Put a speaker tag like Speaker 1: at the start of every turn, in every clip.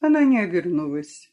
Speaker 1: она не обернулась.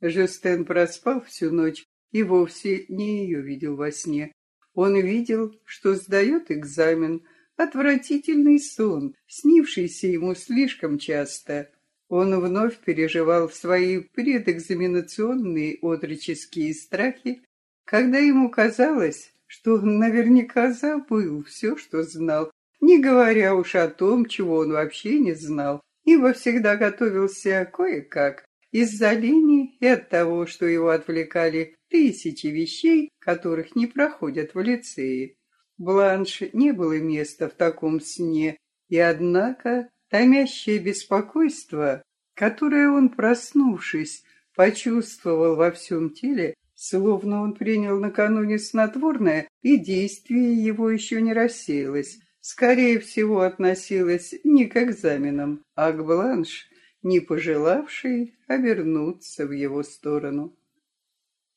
Speaker 1: Жестен проспал всю ночь и вовсе не ее видел во сне. Он видел, что сдает экзамен, отвратительный сон, снившийся ему слишком часто. Он вновь переживал свои предэкзаменационные отроческие страхи, когда ему казалось, что он наверняка забыл все, что знал, не говоря уж о том, чего он вообще не знал, ибо всегда готовился кое-как, из-за лени и от того, что его отвлекали тысячи вещей, которых не проходят в лицее. Бланш не было места в таком сне, и однако томящее беспокойство, которое он, проснувшись, почувствовал во всем теле, словно он принял накануне снотворное, и действие его еще не рассеялось, скорее всего, относилось не к экзаменам, а к бланш, не пожелавшей обернуться в его сторону.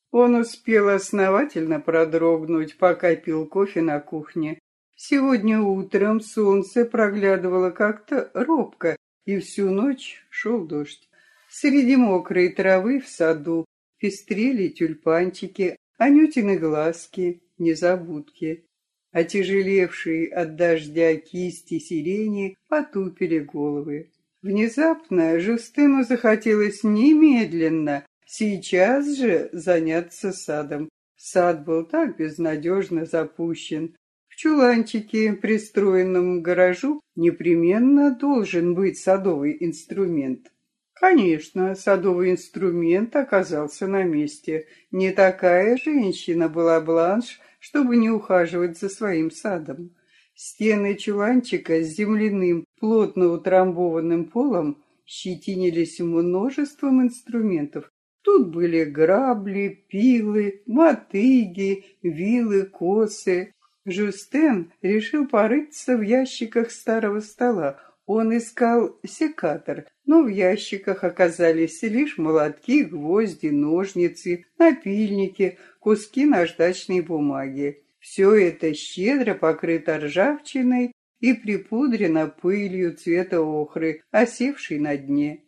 Speaker 1: Он успел основательно продрогнуть, пока пил кофе на кухне. Сегодня утром солнце проглядывало как-то робко, и всю ночь шел дождь. Среди мокрой травы в саду пестрели тюльпанчики, анютины глазки, незабудки. Отяжелевшие от дождя кисти сирени потупили головы. Внезапно Жустину захотелось немедленно, сейчас же заняться садом. Сад был так безнадежно запущен. В чуланчике, пристроенном гаражу, непременно должен быть садовый инструмент. Конечно, садовый инструмент оказался на месте. Не такая женщина была Бланш, чтобы не ухаживать за своим садом. Стены чуланчика с земляным, плотно утрамбованным полом щетинились множеством инструментов. Тут были грабли, пилы, мотыги, вилы, косы. Жустен решил порыться в ящиках старого стола. Он искал секатор, но в ящиках оказались лишь молотки, гвозди, ножницы, напильники, куски наждачной бумаги. Все это щедро покрыто ржавчиной и припудрено пылью цвета охры, осевшей на дне.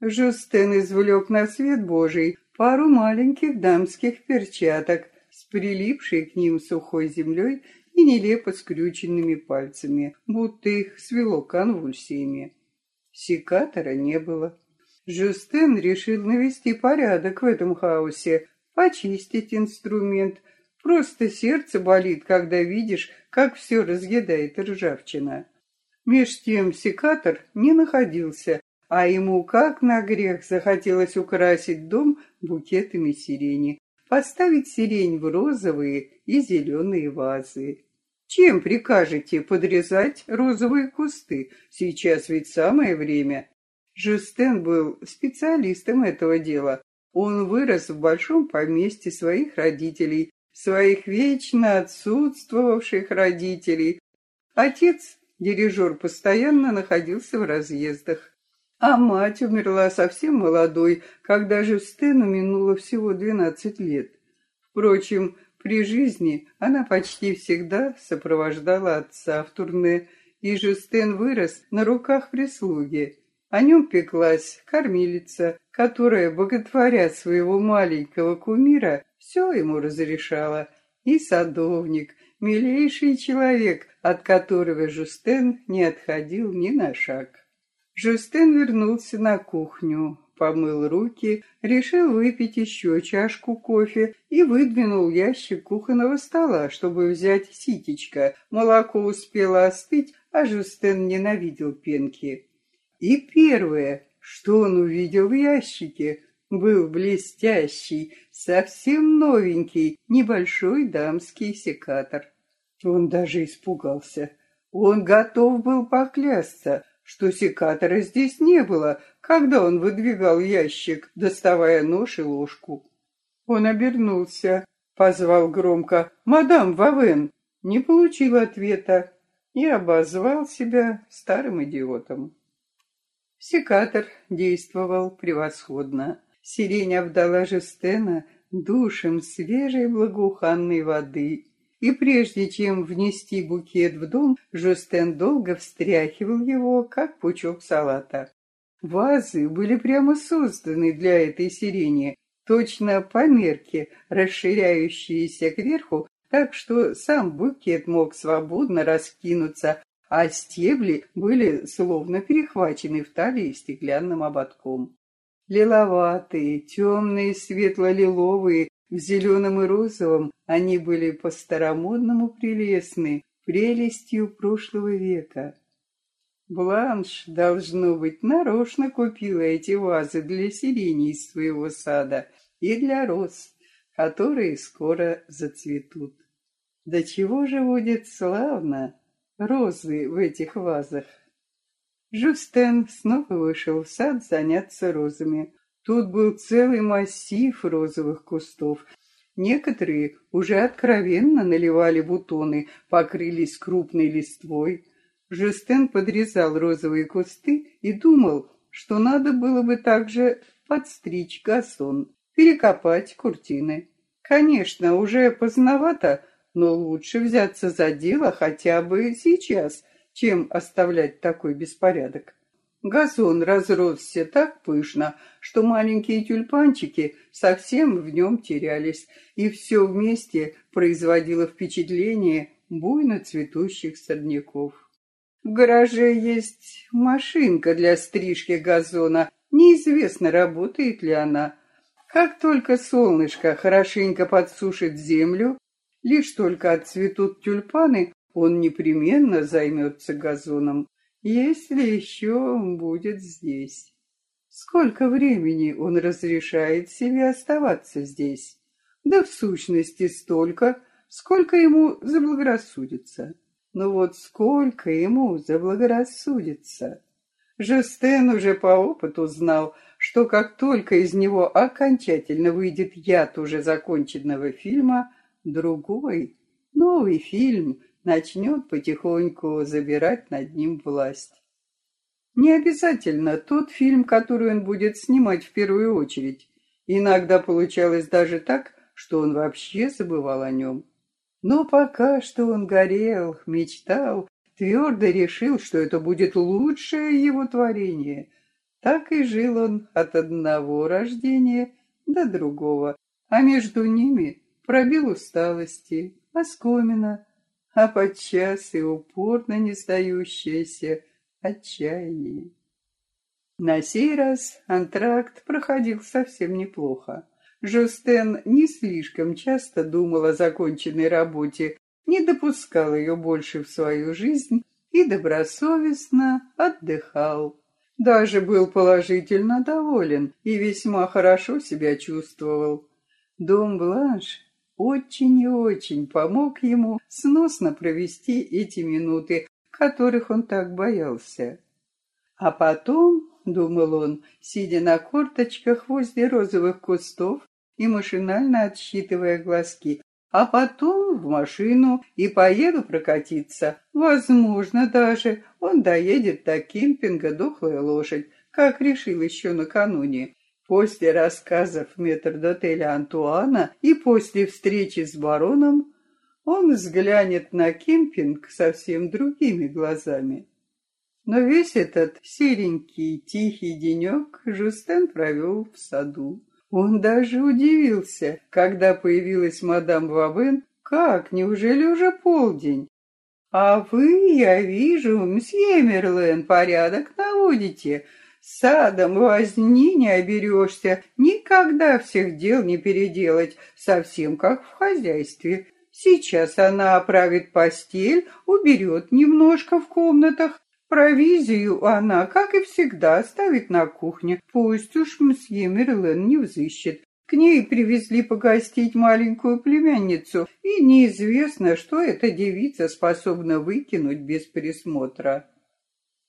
Speaker 1: Жустен извлек на свет Божий пару маленьких дамских перчаток с прилипшей к ним сухой землей и нелепо скрюченными пальцами, будто их свело конвульсиями. Секатора не было. Жустен решил навести порядок в этом хаосе, почистить инструмент. Просто сердце болит, когда видишь, как все разъедает ржавчина. Меж тем секатор не находился, а ему как на грех захотелось украсить дом букетами сирени, поставить сирень в розовые и зеленые вазы. Чем прикажете подрезать розовые кусты? Сейчас ведь самое время. Жустен был специалистом этого дела. Он вырос в большом поместье своих родителей, своих вечно отсутствовавших родителей. Отец, дирижер, постоянно находился в разъездах. А мать умерла совсем молодой, когда Жустену минуло всего двенадцать лет. Впрочем, при жизни она почти всегда сопровождала отца в турне, и Жустен вырос на руках прислуги. О нем пеклась кормилица, которая, боготворя своего маленького кумира, все ему разрешала. И садовник, милейший человек, от которого Жустен не отходил ни на шаг. Жустен вернулся на кухню, помыл руки, решил выпить еще чашку кофе и выдвинул ящик кухонного стола, чтобы взять ситечко. Молоко успело остыть, а Жустен ненавидел пенки. И первое, что он увидел в ящике, был блестящий, совсем новенький, небольшой дамский секатор. Он даже испугался. Он готов был поклясться, что секатора здесь не было, когда он выдвигал ящик, доставая нож и ложку. Он обернулся, позвал громко «Мадам Вавен!» Не получил ответа и обозвал себя старым идиотом. Секатор действовал превосходно. Сирень обдала Жестена душем свежей благоуханной воды и прежде чем внести букет в дом, Жустен долго встряхивал его, как пучок салата. Вазы были прямо созданы для этой сирени, точно по мерке, расширяющиеся кверху, так что сам букет мог свободно раскинуться, а стебли были словно перехвачены в талии стеклянным ободком. Лиловатые, темные, светло-лиловые, в зеленом и розовом они были по-старомодному прелестны, прелестью прошлого века. Бланш, должно быть, нарочно купила эти вазы для сирени из своего сада и для роз, которые скоро зацветут. Да чего же будет славно розы в этих вазах? Жустен снова вышел в сад заняться розами. Тут был целый массив розовых кустов. Некоторые уже откровенно наливали бутоны, покрылись крупной листвой. Жестен подрезал розовые кусты и думал, что надо было бы также подстричь газон, перекопать куртины. Конечно, уже поздновато, но лучше взяться за дело хотя бы сейчас, чем оставлять такой беспорядок. Газон разросся так пышно, что маленькие тюльпанчики совсем в нем терялись, и все вместе производило впечатление буйно цветущих сорняков. В гараже есть машинка для стрижки газона. Неизвестно, работает ли она. Как только солнышко хорошенько подсушит землю, лишь только отцветут тюльпаны, он непременно займется газоном если еще будет здесь. Сколько времени он разрешает себе оставаться здесь? Да в сущности столько, сколько ему заблагорассудится. Ну вот сколько ему заблагорассудится. Жестен уже по опыту знал, что как только из него окончательно выйдет яд уже законченного фильма, другой, новый фильм начнет потихоньку забирать над ним власть. Не обязательно тот фильм, который он будет снимать в первую очередь. Иногда получалось даже так, что он вообще забывал о нем. Но пока что он горел, мечтал, твердо решил, что это будет лучшее его творение. Так и жил он от одного рождения до другого, а между ними пробил усталости, оскомина, а подчас и упорно не сдающееся отчаяние. На сей раз антракт проходил совсем неплохо. Жустен не слишком часто думал о законченной работе, не допускал ее больше в свою жизнь и добросовестно отдыхал. Даже был положительно доволен и весьма хорошо себя чувствовал. Дом Бланш очень и очень помог ему сносно провести эти минуты, которых он так боялся. А потом, думал он, сидя на корточках возле розовых кустов и машинально отсчитывая глазки, а потом в машину и поеду прокатиться. Возможно, даже он доедет до кемпинга «Дохлая лошадь», как решил еще накануне. После рассказов метрдотеля Антуана и после встречи с бароном он взглянет на кемпинг совсем другими глазами. Но весь этот серенький, тихий денек Жустен провел в саду. Он даже удивился, когда появилась мадам Вабен. «Как, неужели уже полдень?» «А вы, я вижу, мсье Мерлен, порядок наводите», Садом возни не оберешься, никогда всех дел не переделать, совсем как в хозяйстве. Сейчас она оправит постель, уберет немножко в комнатах. Провизию она, как и всегда, оставит на кухне. Пусть уж мсье Мерлен не взыщет. К ней привезли погостить маленькую племянницу, и неизвестно, что эта девица способна выкинуть без присмотра.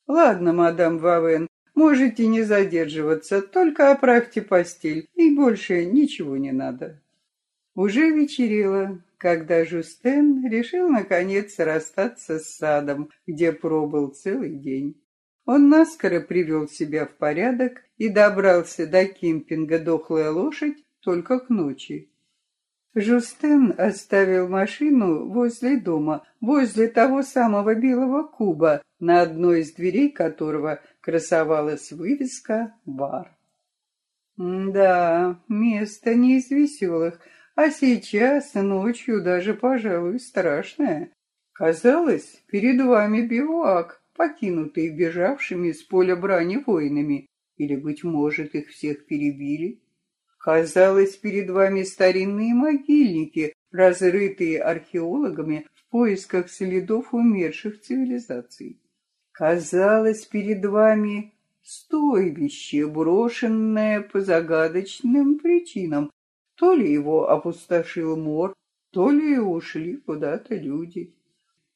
Speaker 1: Ладно, мадам Вавен, Можете не задерживаться, только оправьте постель, и больше ничего не надо. Уже вечерело, когда Жустен решил наконец расстаться с садом, где пробыл целый день. Он наскоро привел себя в порядок и добрался до кемпинга «Дохлая лошадь» только к ночи. Жустен оставил машину возле дома, возле того самого белого куба, на одной из дверей которого красовалась вывеска «Бар». Да, место не из веселых, а сейчас ночью даже, пожалуй, страшное. Казалось, перед вами бивуак, покинутый бежавшими с поля брани воинами, или, быть может, их всех перебили. Казалось, перед вами старинные могильники, разрытые археологами в поисках следов умерших цивилизаций. Казалось, перед вами стойбище, брошенное по загадочным причинам. То ли его опустошил мор, то ли ушли куда-то люди.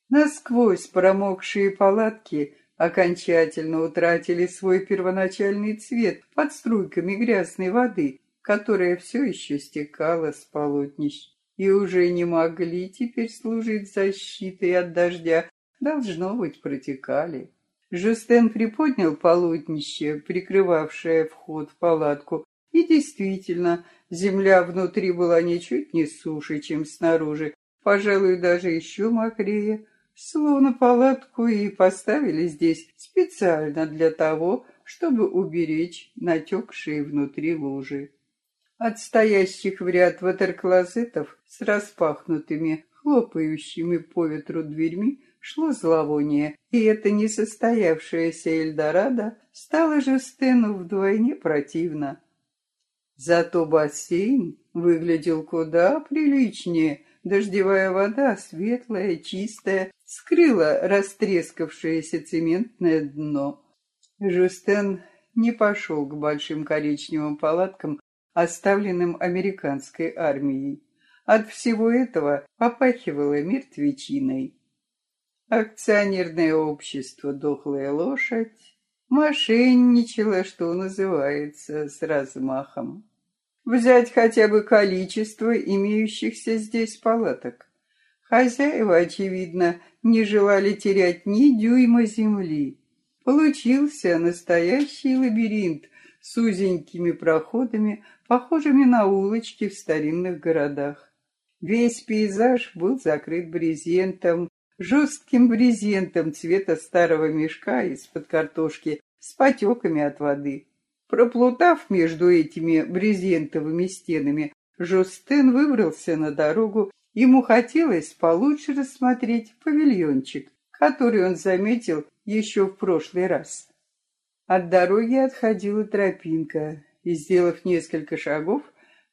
Speaker 1: Насквозь промокшие палатки окончательно утратили свой первоначальный цвет под струйками грязной воды, которая все еще стекала с полотнищ, и уже не могли теперь служить защитой от дождя, должно быть, протекали. Жустен приподнял полотнище, прикрывавшее вход в палатку, и действительно, земля внутри была ничуть не суше, чем снаружи, пожалуй, даже еще мокрее, словно палатку и поставили здесь специально для того, чтобы уберечь натекшие внутри лужи. От стоящих в ряд ватерклозетов с распахнутыми, хлопающими по ветру дверьми шло зловоние, и это несостоявшееся Эльдорадо стало же Стену вдвойне противно. Зато бассейн выглядел куда приличнее. Дождевая вода, светлая, чистая, скрыла растрескавшееся цементное дно. Жустен не пошел к большим коричневым палаткам, оставленным американской армией. От всего этого попахивало мертвечиной. Акционерное общество «Дохлая лошадь» мошенничало, что называется, с размахом. Взять хотя бы количество имеющихся здесь палаток. Хозяева, очевидно, не желали терять ни дюйма земли. Получился настоящий лабиринт с узенькими проходами, похожими на улочки в старинных городах. Весь пейзаж был закрыт брезентом, жестким брезентом цвета старого мешка из-под картошки с потеками от воды. Проплутав между этими брезентовыми стенами, Жустен выбрался на дорогу. Ему хотелось получше рассмотреть павильончик, который он заметил еще в прошлый раз. От дороги отходила тропинка, и, сделав несколько шагов,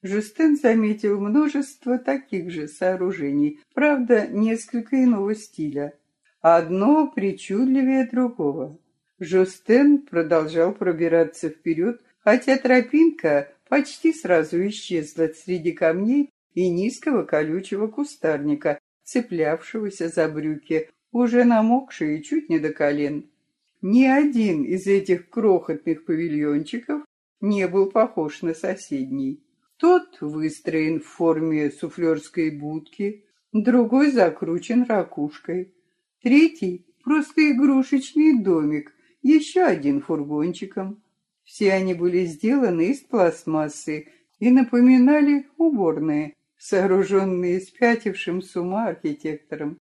Speaker 1: Жустен заметил множество таких же сооружений, правда, несколько иного стиля. Одно причудливее другого. Жустен продолжал пробираться вперед, хотя тропинка почти сразу исчезла среди камней и низкого колючего кустарника, цеплявшегося за брюки, уже намокшие чуть не до колен. Ни один из этих крохотных павильончиков не был похож на соседний. Тот выстроен в форме суфлерской будки, другой закручен ракушкой, третий — просто игрушечный домик, еще один фургончиком. Все они были сделаны из пластмассы и напоминали уборные, сооруженные спятившим с ума архитектором.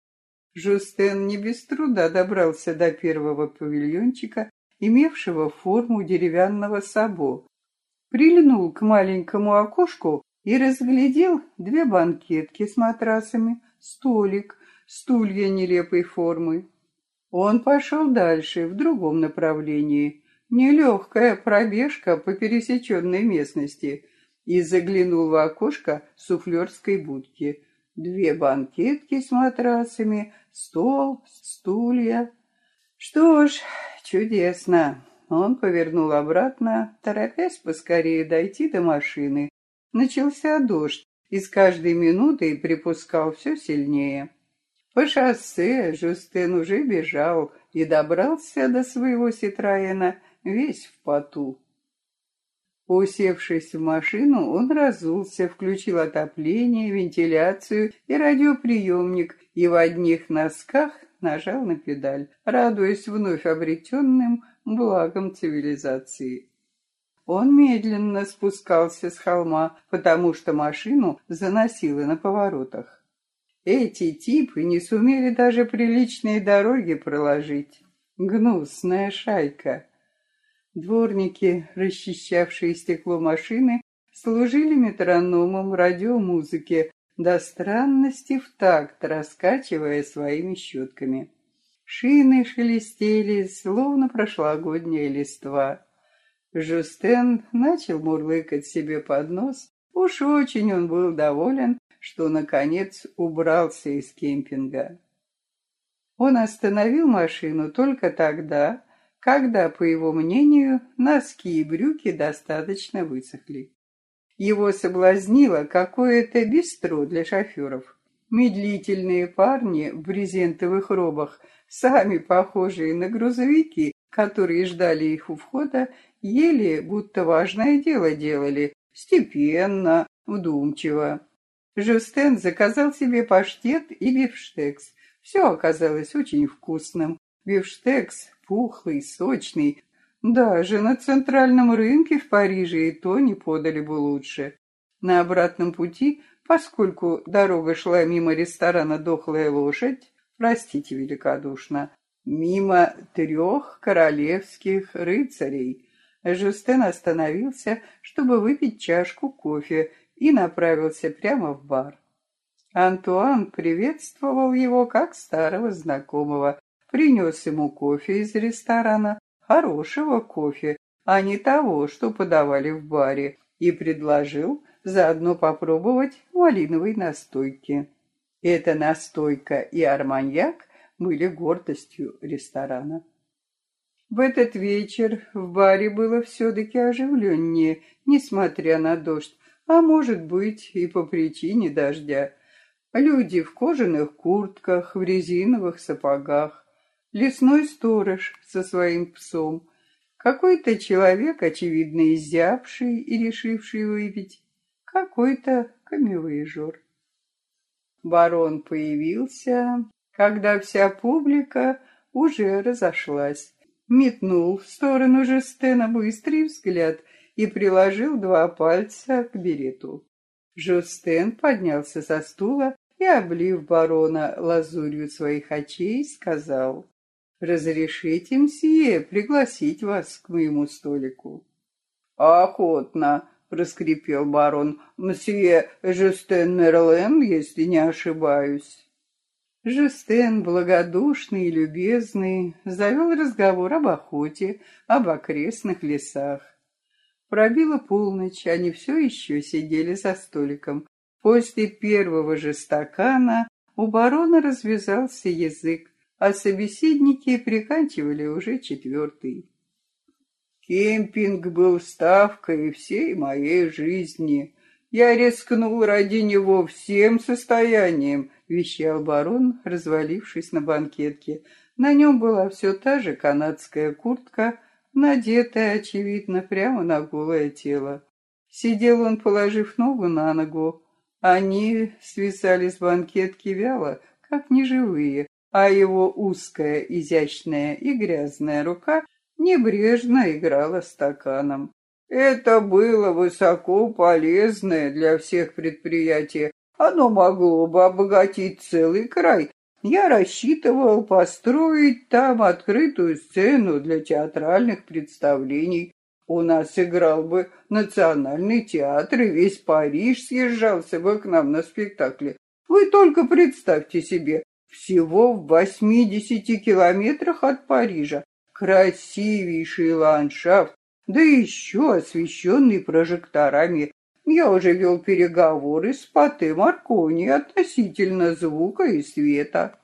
Speaker 1: Жустен не без труда добрался до первого павильончика, имевшего форму деревянного сабо, прильнул к маленькому окошку и разглядел две банкетки с матрасами, столик, стулья нелепой формы. Он пошел дальше, в другом направлении. Нелегкая пробежка по пересеченной местности и заглянул в окошко суфлерской будки. Две банкетки с матрасами, стол, стулья. Что ж, чудесно. Он повернул обратно, торопясь поскорее дойти до машины. Начался дождь, и с каждой минутой припускал все сильнее. По шоссе Жустен уже бежал и добрался до своего Ситроена весь в поту. Усевшись в машину, он разулся, включил отопление, вентиляцию и радиоприемник и в одних носках нажал на педаль, радуясь вновь обретенным благом цивилизации. Он медленно спускался с холма, потому что машину заносило на поворотах. Эти типы не сумели даже приличные дороги проложить. Гнусная шайка. Дворники, расчищавшие стекло машины, служили метрономом радиомузыки, до странности в такт, раскачивая своими щетками. Шины шелестели, словно прошлогодняя листва. Жустен начал мурлыкать себе под нос. Уж очень он был доволен, что, наконец, убрался из кемпинга. Он остановил машину только тогда, когда, по его мнению, носки и брюки достаточно высохли. Его соблазнило какое-то бистро для шоферов. Медлительные парни в брезентовых робах, сами похожие на грузовики, которые ждали их у входа, ели, будто важное дело делали, степенно, вдумчиво. Жустен заказал себе паштет и бифштекс. Все оказалось очень вкусным. Бифштекс пухлый, сочный. Даже на центральном рынке в Париже и то не подали бы лучше. На обратном пути, поскольку дорога шла мимо ресторана «Дохлая лошадь», простите великодушно, мимо трех королевских рыцарей, Жустен остановился, чтобы выпить чашку кофе и направился прямо в бар. Антуан приветствовал его как старого знакомого, принес ему кофе из ресторана, хорошего кофе, а не того, что подавали в баре, и предложил заодно попробовать малиновой настойки. Эта настойка и арманьяк были гордостью ресторана. В этот вечер в баре было все-таки оживленнее, несмотря на дождь, а может быть и по причине дождя. Люди в кожаных куртках, в резиновых сапогах, лесной сторож со своим псом, какой-то человек, очевидно, изябший и решивший выпить, какой-то камевыжур. Барон появился, когда вся публика уже разошлась, метнул в сторону Жестена быстрый взгляд и приложил два пальца к берету. Жустен поднялся со стула и, облив барона лазурью своих очей, сказал, «Разрешите, мсье, пригласить вас к моему столику?» «Охотно», — проскрипел барон, «мсье Жустен Мерлен, если не ошибаюсь». Жустен, благодушный и любезный, завел разговор об охоте, об окрестных лесах. Пробила полночь, они все еще сидели за столиком. После первого же стакана у барона развязался язык, а собеседники приканчивали уже четвертый. Кемпинг был ставкой всей моей жизни. Я рискнул ради него всем состоянием, вещал барон, развалившись на банкетке. На нем была все та же канадская куртка, надетая, очевидно, прямо на голое тело. Сидел он, положив ногу на ногу. Они свисали с банкетки вяло, как неживые, а его узкая, изящная и грязная рука небрежно играла стаканом. Это было высоко полезное для всех предприятие. Оно могло бы обогатить целый край, я рассчитывал построить там открытую сцену для театральных представлений. У нас играл бы национальный театр, и весь Париж съезжался бы к нам на спектакле. Вы только представьте себе, всего в восьмидесяти километрах от Парижа. Красивейший ландшафт, да еще освещенный прожекторами. Я уже вел переговоры с Пате Маркони относительно звука и света.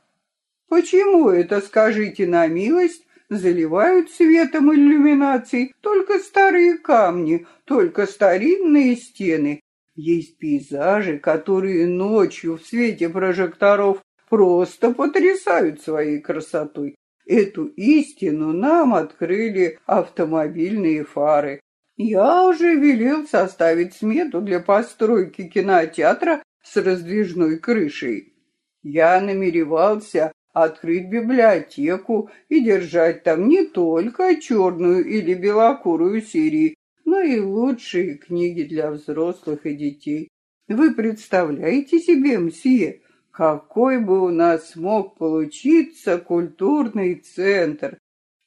Speaker 1: Почему это, скажите на милость, заливают светом иллюминаций только старые камни, только старинные стены? Есть пейзажи, которые ночью в свете прожекторов просто потрясают своей красотой. Эту истину нам открыли автомобильные фары. Я уже велел составить смету для постройки кинотеатра с раздвижной крышей. Я намеревался открыть библиотеку и держать там не только черную или белокурую серии, но и лучшие книги для взрослых и детей. Вы представляете себе, мсье, какой бы у нас мог получиться культурный центр,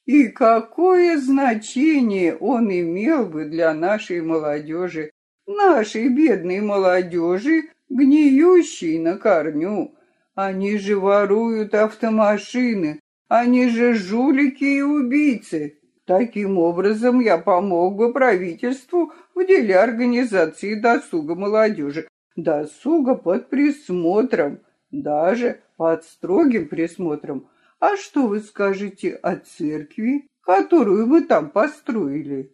Speaker 1: И какое значение он имел бы для нашей молодежи, нашей бедной молодежи, гниющей на корню. Они же воруют автомашины, они же жулики и убийцы. Таким образом, я помог бы правительству в деле организации досуга молодежи. Досуга под присмотром, даже под строгим присмотром. А что вы скажете о церкви, которую вы там построили?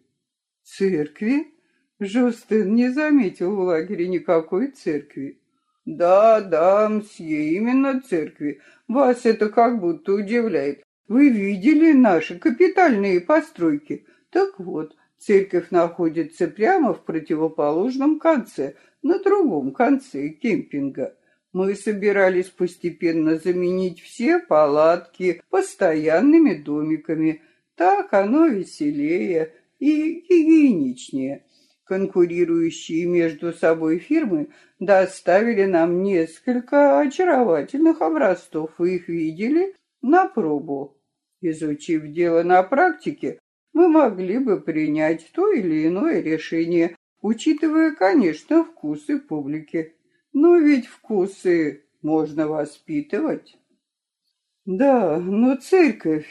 Speaker 1: Церкви? Жустин не заметил в лагере никакой церкви. Да, да, мсье, именно церкви. Вас это как будто удивляет. Вы видели наши капитальные постройки? Так вот, церковь находится прямо в противоположном конце, на другом конце кемпинга. Мы собирались постепенно заменить все палатки постоянными домиками. Так оно веселее и гигиеничнее. Конкурирующие между собой фирмы доставили нам несколько очаровательных образцов. Вы их видели на пробу. Изучив дело на практике, мы могли бы принять то или иное решение, учитывая, конечно, вкусы публики. Но ведь вкусы можно воспитывать. Да, но церковь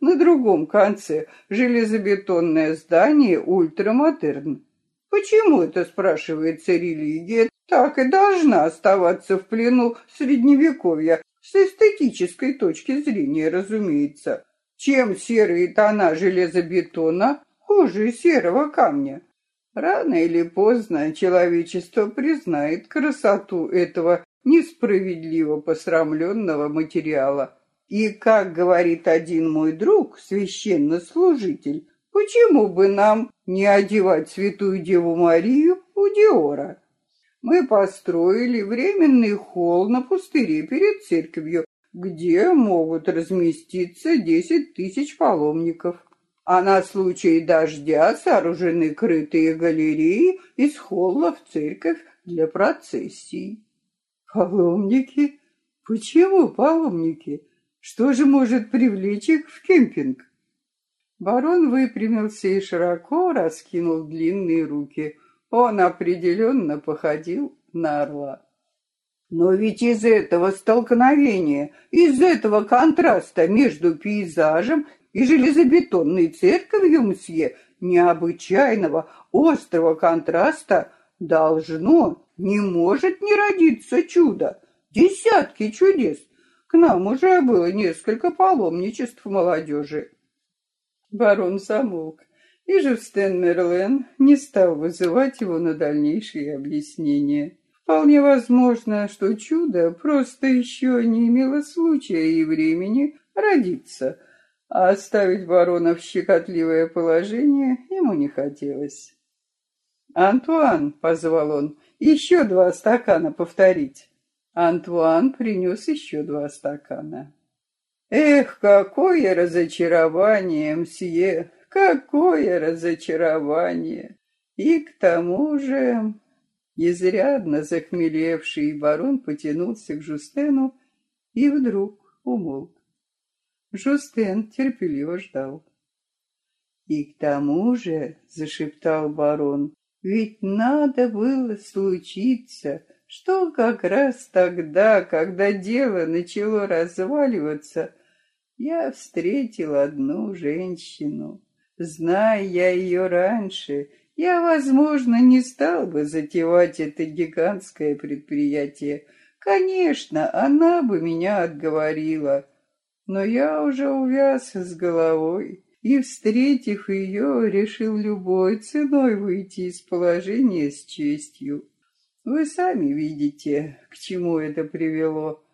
Speaker 1: на другом конце железобетонное здание ультрамодерн. Почему это, спрашивается, религия так и должна оставаться в плену средневековья, с эстетической точки зрения, разумеется. Чем серые тона железобетона хуже серого камня? Рано или поздно человечество признает красоту этого несправедливо посрамленного материала. И, как говорит один мой друг, священнослужитель, Почему бы нам не одевать святую Деву Марию у Диора? Мы построили временный холл на пустыре перед церковью, где могут разместиться десять тысяч паломников. А на случай дождя сооружены крытые галереи из холла в церковь для процессий. Паломники? Почему паломники? Что же может привлечь их в кемпинг? Барон выпрямился и широко раскинул длинные руки. Он определенно походил на орла. Но ведь из этого столкновения, из этого контраста между пейзажем и железобетонной церковью мсье, необычайного острого контраста, должно, не может не родиться чудо. Десятки чудес. К нам уже было несколько паломничеств молодежи. Барон замолк, и Жюстен Мерлен не стал вызывать его на дальнейшие объяснения. Вполне возможно, что чудо просто еще не имело случая и времени родиться, а оставить барона в щекотливое положение ему не хотелось. «Антуан», — позвал он, — «еще два стакана повторить». Антуан принес еще два стакана. Эх, какое разочарование, мсье, какое разочарование! И к тому же изрядно захмелевший барон потянулся к Жустену и вдруг умолк. Жустен терпеливо ждал. «И к тому же, — зашептал барон, — ведь надо было случиться, что как раз тогда, когда дело начало разваливаться, я встретил одну женщину. Зная я ее раньше, я, возможно, не стал бы затевать это гигантское предприятие. Конечно, она бы меня отговорила, но я уже увяз с головой и, встретив ее, решил любой ценой выйти из положения с честью. Вы сами видите, к чему это привело.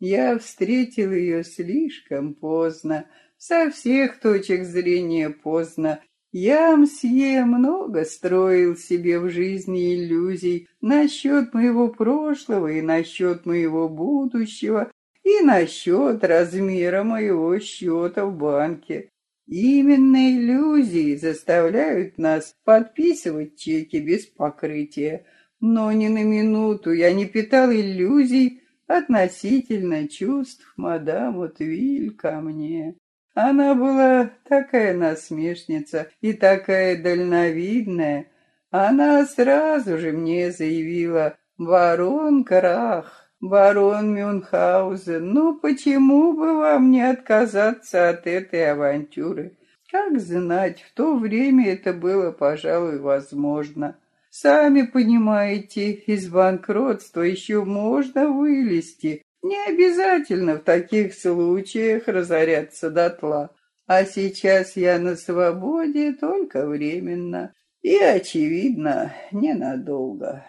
Speaker 1: Я встретил ее слишком поздно, со всех точек зрения поздно. Я, мсье, много строил себе в жизни иллюзий насчет моего прошлого и насчет моего будущего, и насчет размера моего счета в банке. Именно иллюзии заставляют нас подписывать чеки без покрытия, но ни на минуту я не питал иллюзий относительно чувств мадам Утвиль ко мне. Она была такая насмешница и такая дальновидная. Она сразу же мне заявила «Барон Крах, барон Мюнхгаузен, ну почему бы вам не отказаться от этой авантюры?» Как знать, в то время это было, пожалуй, возможно. Сами понимаете, из банкротства еще можно вылезти. Не обязательно в таких случаях разоряться дотла. А сейчас я на свободе только временно. И, очевидно, ненадолго.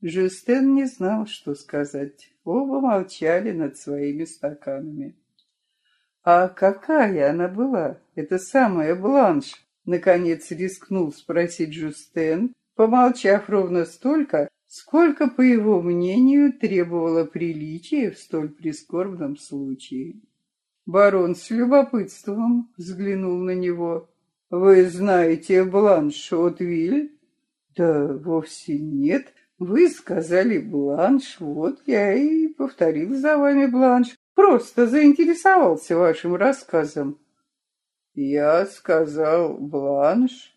Speaker 1: Жюстен не знал, что сказать. Оба молчали над своими стаканами. «А какая она была, эта самая Бланш?» Наконец рискнул спросить Жустен, помолчав ровно столько, сколько, по его мнению, требовало приличия в столь прискорбном случае. Барон с любопытством взглянул на него. «Вы знаете Бланш Отвиль?» «Да вовсе нет. Вы сказали Бланш, вот я и повторил за вами Бланш. Просто заинтересовался вашим рассказом. Я сказал Бланш.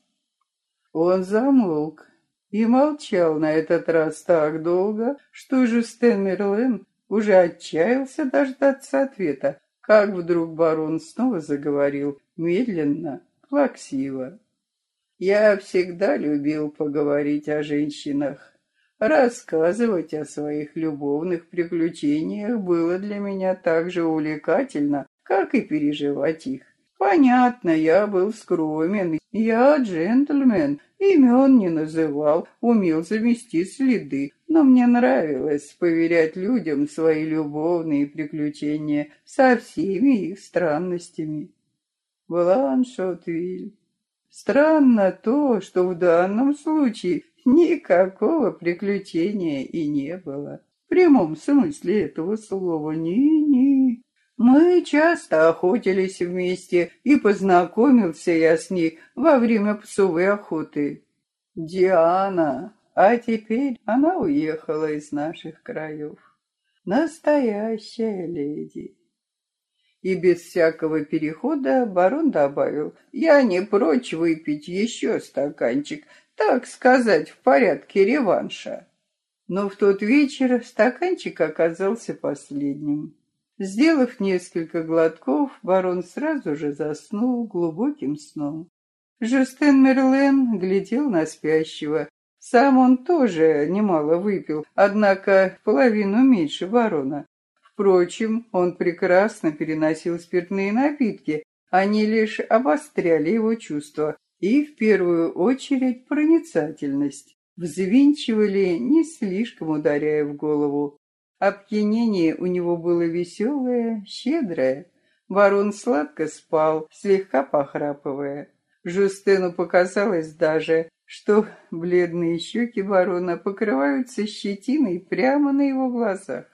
Speaker 1: Он замолк и молчал на этот раз так долго, что Жюстен Мерлен уже отчаялся дождаться ответа, как вдруг барон снова заговорил, медленно, плаксиво. «Я всегда любил поговорить о женщинах. Рассказывать о своих любовных приключениях было для меня так же увлекательно, как и переживать их. Понятно, я был скромен, я джентльмен, имен не называл, умел замести следы, но мне нравилось поверять людям свои любовные приключения со всеми их странностями. Бланшотвиль. Странно то, что в данном случае Никакого приключения и не было. В прямом смысле этого слова ни-ни. Мы часто охотились вместе, и познакомился я с ней во время псовой охоты. Диана, а теперь она уехала из наших краев. Настоящая леди. И без всякого перехода барон добавил, «Я не прочь выпить еще стаканчик, так сказать, в порядке реванша. Но в тот вечер стаканчик оказался последним. Сделав несколько глотков, барон сразу же заснул глубоким сном. Жюстен Мерлен глядел на спящего. Сам он тоже немало выпил, однако половину меньше барона. Впрочем, он прекрасно переносил спиртные напитки, они лишь обостряли его чувства, и в первую очередь проницательность. Взвинчивали, не слишком ударяя в голову. Опьянение у него было веселое, щедрое. Барон сладко спал, слегка похрапывая. Жустену показалось даже, что бледные щеки барона покрываются щетиной прямо на его глазах.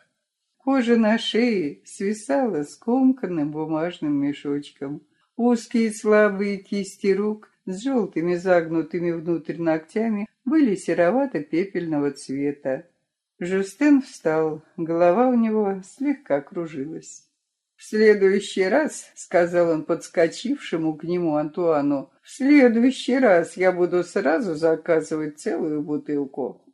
Speaker 1: Кожа на шее свисала скомканным бумажным мешочком. Узкие слабые кисти рук с желтыми загнутыми внутрь ногтями были серовато-пепельного цвета. Жустен встал, голова у него слегка кружилась. «В следующий раз», — сказал он подскочившему к нему Антуану, «в следующий раз я буду сразу заказывать целую бутылку».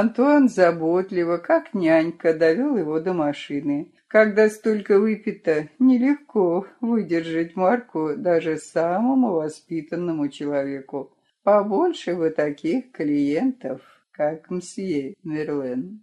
Speaker 1: Антуан заботливо, как нянька, довел его до машины. Когда столько выпито, нелегко выдержать марку даже самому воспитанному человеку. Побольше вы таких клиентов, как мсье Мерлен.